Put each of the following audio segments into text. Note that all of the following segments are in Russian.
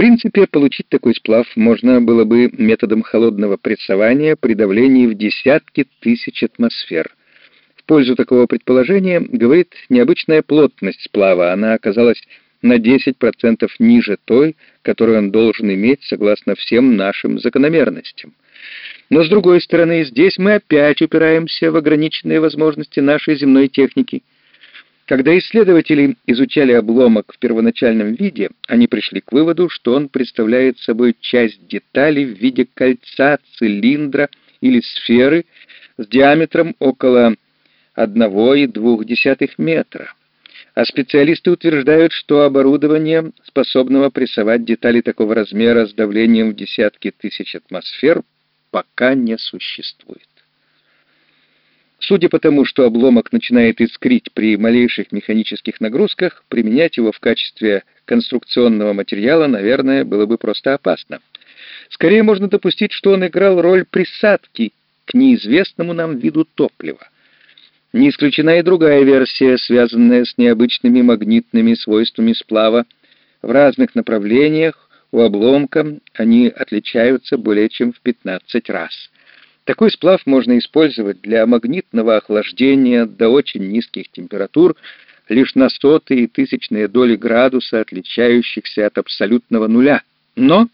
принципе, получить такой сплав можно было бы методом холодного прессования при давлении в десятки тысяч атмосфер. В пользу такого предположения говорит необычная плотность сплава. Она оказалась на 10% ниже той, которую он должен иметь согласно всем нашим закономерностям. Но, с другой стороны, здесь мы опять упираемся в ограниченные возможности нашей земной техники. Когда исследователи изучали обломок в первоначальном виде, они пришли к выводу, что он представляет собой часть детали в виде кольца, цилиндра или сферы с диаметром около 1,2 метра а специалисты утверждают, что оборудование, способного прессовать детали такого размера с давлением в десятки тысяч атмосфер, пока не существует. Судя по тому, что обломок начинает искрить при малейших механических нагрузках, применять его в качестве конструкционного материала, наверное, было бы просто опасно. Скорее можно допустить, что он играл роль присадки к неизвестному нам виду топлива. Не исключена и другая версия, связанная с необычными магнитными свойствами сплава. В разных направлениях у обломка они отличаются более чем в 15 раз. Такой сплав можно использовать для магнитного охлаждения до очень низких температур, лишь на сотые и тысячные доли градуса, отличающихся от абсолютного нуля. Но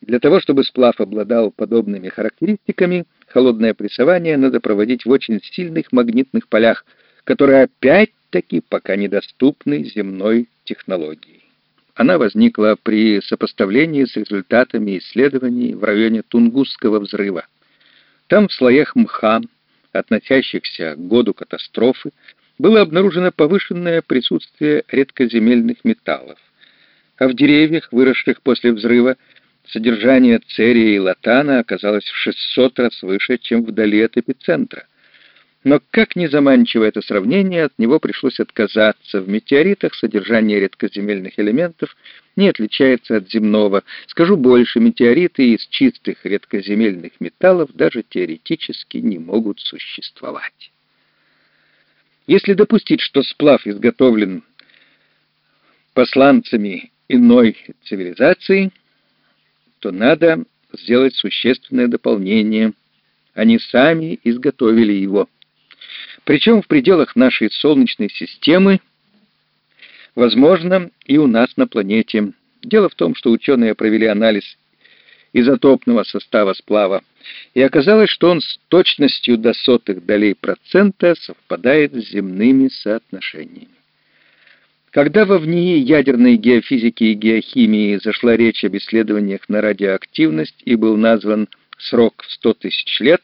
для того, чтобы сплав обладал подобными характеристиками, холодное прессование надо проводить в очень сильных магнитных полях, которые опять-таки пока недоступны земной технологии. Она возникла при сопоставлении с результатами исследований в районе Тунгусского взрыва. Там в слоях мха, относящихся к году катастрофы, было обнаружено повышенное присутствие редкоземельных металлов, а в деревьях, выросших после взрыва, Содержание церия и латана оказалось в 600 раз выше, чем вдали от эпицентра. Но как ни заманчиво это сравнение, от него пришлось отказаться. В метеоритах содержание редкоземельных элементов не отличается от земного. Скажу больше, метеориты из чистых редкоземельных металлов даже теоретически не могут существовать. Если допустить, что сплав изготовлен посланцами иной цивилизации – то надо сделать существенное дополнение. Они сами изготовили его. Причем в пределах нашей Солнечной системы, возможно, и у нас на планете. Дело в том, что ученые провели анализ изотопного состава сплава, и оказалось, что он с точностью до сотых долей процента совпадает с земными соотношениями. Когда во ВНИИ ядерной геофизики и геохимии зашла речь об исследованиях на радиоактивность и был назван срок в 100 тысяч лет,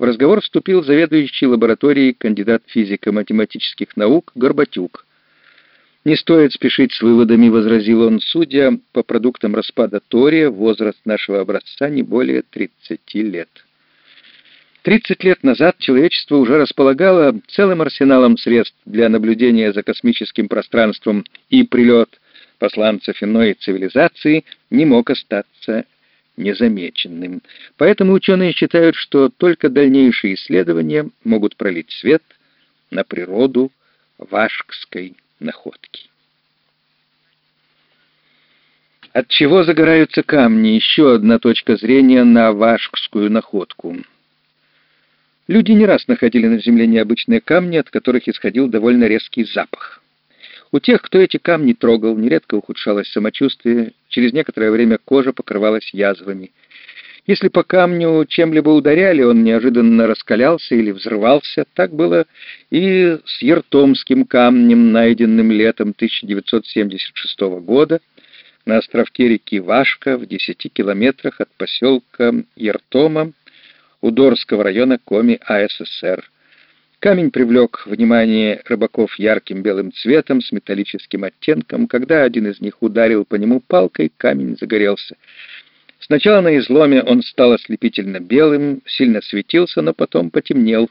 в разговор вступил заведующий лабораторией кандидат физико-математических наук Горбатюк. «Не стоит спешить с выводами», — возразил он, судя по продуктам распада тория, возраст нашего образца не более 30 лет. 30 лет назад человечество уже располагало целым арсеналом средств для наблюдения за космическим пространством, и прилет посланцев иной цивилизации не мог остаться незамеченным. Поэтому ученые считают, что только дальнейшие исследования могут пролить свет на природу Вашкской находки. От чего загораются камни? Еще одна точка зрения на Вашкскую находку. Люди не раз находили на земле необычные камни, от которых исходил довольно резкий запах. У тех, кто эти камни трогал, нередко ухудшалось самочувствие, через некоторое время кожа покрывалась язвами. Если по камню чем-либо ударяли, он неожиданно раскалялся или взрывался. Так было и с Ертомским камнем, найденным летом 1976 года на островке реки Вашка в 10 километрах от поселка Ертома Удорского района Коми АССР. Камень привлек внимание рыбаков ярким белым цветом с металлическим оттенком. Когда один из них ударил по нему палкой, камень загорелся. Сначала на изломе он стал ослепительно белым, сильно светился, но потом потемнел.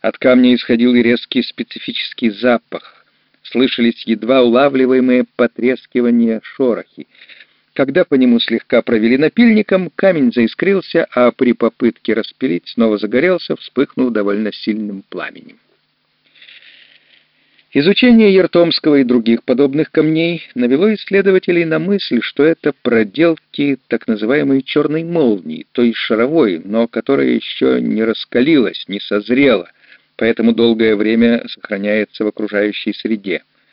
От камня исходил и резкий специфический запах. Слышались едва улавливаемые потрескивания, шорохи. Когда по нему слегка провели напильником, камень заискрился, а при попытке распилить снова загорелся, вспыхнув довольно сильным пламенем. Изучение Ертомского и других подобных камней навело исследователей на мысль, что это проделки так называемой черной молнии, то есть шаровой, но которая еще не раскалилась, не созрела, поэтому долгое время сохраняется в окружающей среде.